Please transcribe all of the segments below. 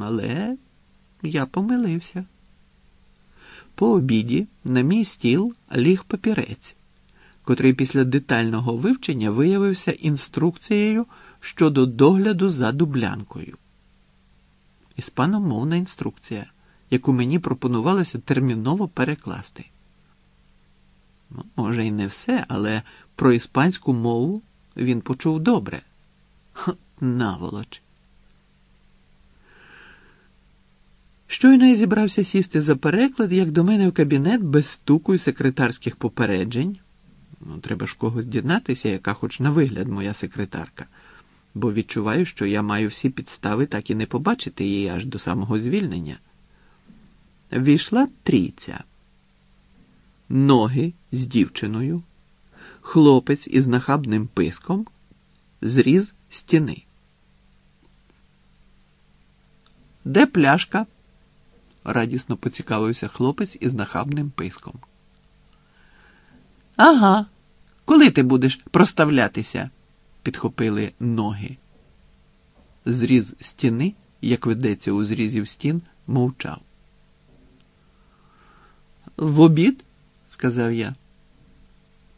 Але я помилився. По обіді на мій стіл ліг папірець, котрий після детального вивчення виявився інструкцією щодо догляду за дублянкою. Іспаномовна інструкція, яку мені пропонувалося терміново перекласти. Ну, Може, і не все, але про іспанську мову він почув добре. Наволоч. Щойно я зібрався сісти за переклад, як до мене в кабінет без стуку і секретарських попереджень. Ну, треба ж когось дізнатися, яка хоч на вигляд моя секретарка, бо відчуваю, що я маю всі підстави так і не побачити її аж до самого звільнення. Війшла трійця. Ноги з дівчиною, хлопець із нахабним писком, зріз стіни. Де пляшка? Радісно поцікавився хлопець із нахабним писком. Ага, коли ти будеш проставлятися? підхопили ноги. Зріз стіни, як ведеться у зрізів стін, мовчав. В обід, сказав я.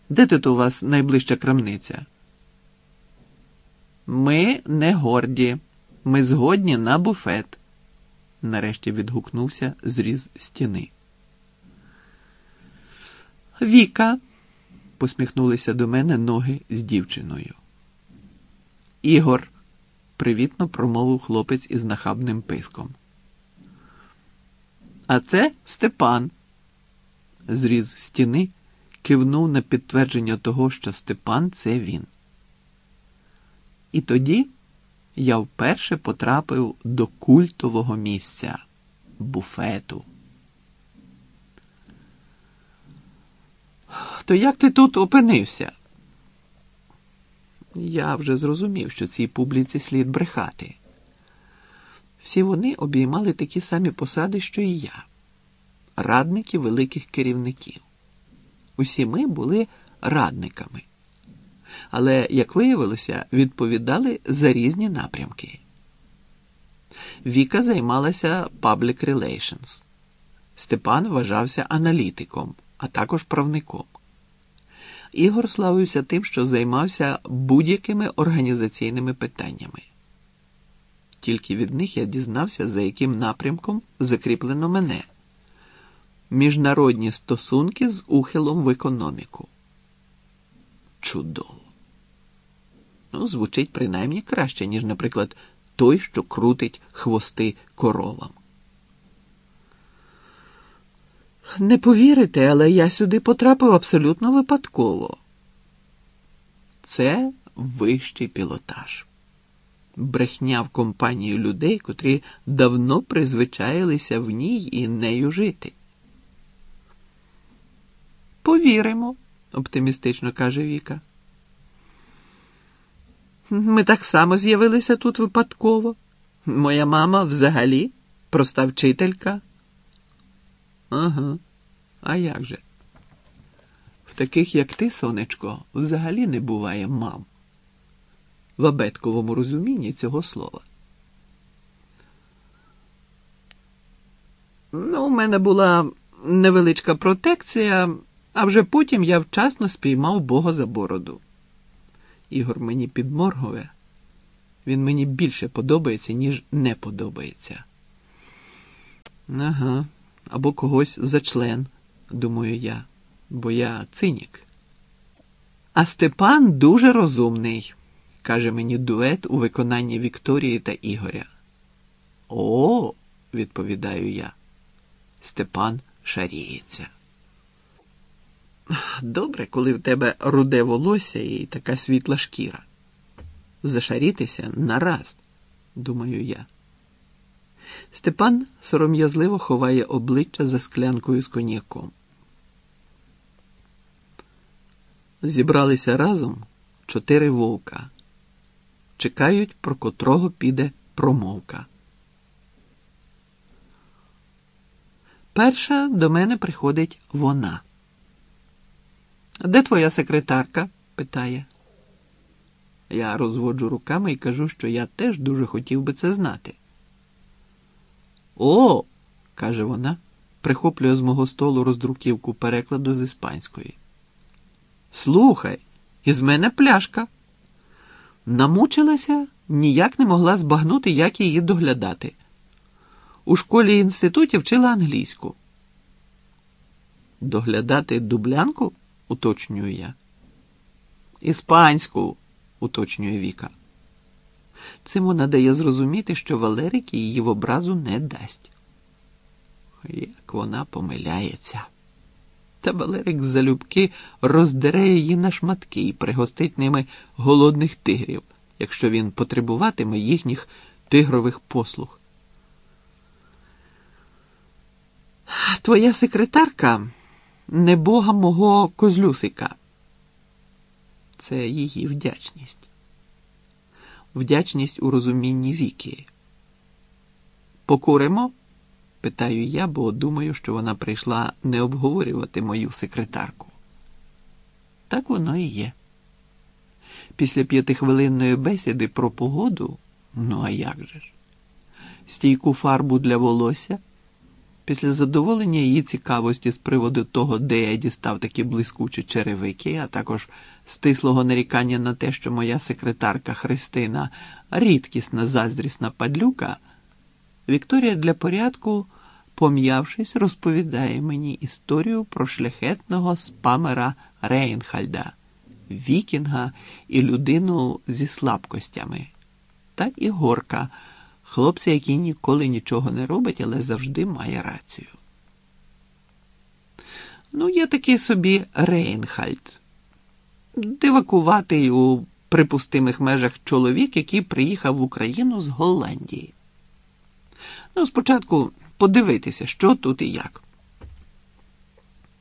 Де тут у вас найближча крамниця? Ми не горді, ми згодні на буфет нарешті відгукнувся зріз стіни. Віка, посміхнулися до мене ноги з дівчиною. Ігор, привітно промовив хлопець із нахабним писком. А це Степан. Зріз стіни кивнув на підтвердження того, що Степан це він. І тоді я вперше потрапив до культового місця буфету. То як ти тут опинився? Я вже зрозумів, що цій публіці слід брехати. Всі вони обіймали такі самі посади, що і я, радники великих керівників. Усі ми були радниками але, як виявилося, відповідали за різні напрямки. Віка займалася Public Relations. Степан вважався аналітиком, а також правником. Ігор славився тим, що займався будь-якими організаційними питаннями. Тільки від них я дізнався, за яким напрямком закріплено мене міжнародні стосунки з ухилом в економіку. Чудово. Ну, звучить принаймні краще, ніж, наприклад, той, що крутить хвости коровам. Не повірите, але я сюди потрапив абсолютно випадково. Це вищий пілотаж. Брехня в компанії людей, котрі давно призвичаїлися в ній і нею жити. Повіримо, оптимістично каже Віка. Ми так само з'явилися тут випадково. Моя мама взагалі проста вчителька. Ага, а як же? В таких, як ти, сонечко, взагалі не буває мам. В абетковому розумінні цього слова. Ну, у мене була невеличка протекція, а вже потім я вчасно спіймав Бога за бороду. Ігор мені підморгує, він мені більше подобається, ніж не подобається. Ага, або когось за член, думаю я, бо я цинік. А Степан дуже розумний, каже мені дует у виконанні Вікторії та Ігоря. О, відповідаю я. Степан шаріється. Добре, коли в тебе руде волосся і така світла шкіра. Зашарітися нараз, думаю я. Степан сором'язливо ховає обличчя за склянкою з коньяком. Зібралися разом чотири вовка. Чекають, про котрого піде промовка. Перша до мене приходить вона. Де твоя секретарка? питає. Я розводжу руками і кажу, що я теж дуже хотів би це знати. О, каже вона, прихоплює з мого столу роздруківку перекладу з іспанської. Слухай, із мене пляшка. Намучилася, ніяк не могла збагнути, як її доглядати. У школі і інституті вчила англійську. Доглядати дублянку? Уточнюю я. Іспанську, уточнює Віка. Цим вона дає зрозуміти, що Валерик її в образу не дасть. Як вона помиляється. Та Валерик залюбки роздере її на шматки і пригостить ними голодних тигрів, якщо він потребуватиме їхніх тигрових послуг. Твоя секретарка не бога мого козлюсика. Це її вдячність. Вдячність у розумінні віки. Покуримо? питаю я, бо думаю, що вона прийшла не обговорювати мою секретарку. Так воно і є. Після п'ятихвилинної бесіди про погоду, ну а як же ж, стійку фарбу для волосся. Після задоволення її цікавості з приводу того, де я дістав такі блискучі черевики, а також стислого нарікання на те, що моя секретарка Христина рідкісна заздрісна падлюка, Вікторія для порядку, пом'явшись, розповідає мені історію про шляхетного спамера Рейнхальда, Вікінга і людину зі слабкостями, та і горка. Хлопця, який ніколи нічого не робить, але завжди має рацію. Ну, є такий собі Рейнхальд, дивакуватий у припустимих межах чоловік, який приїхав в Україну з Голландії. Ну, спочатку подивитися, що тут і як.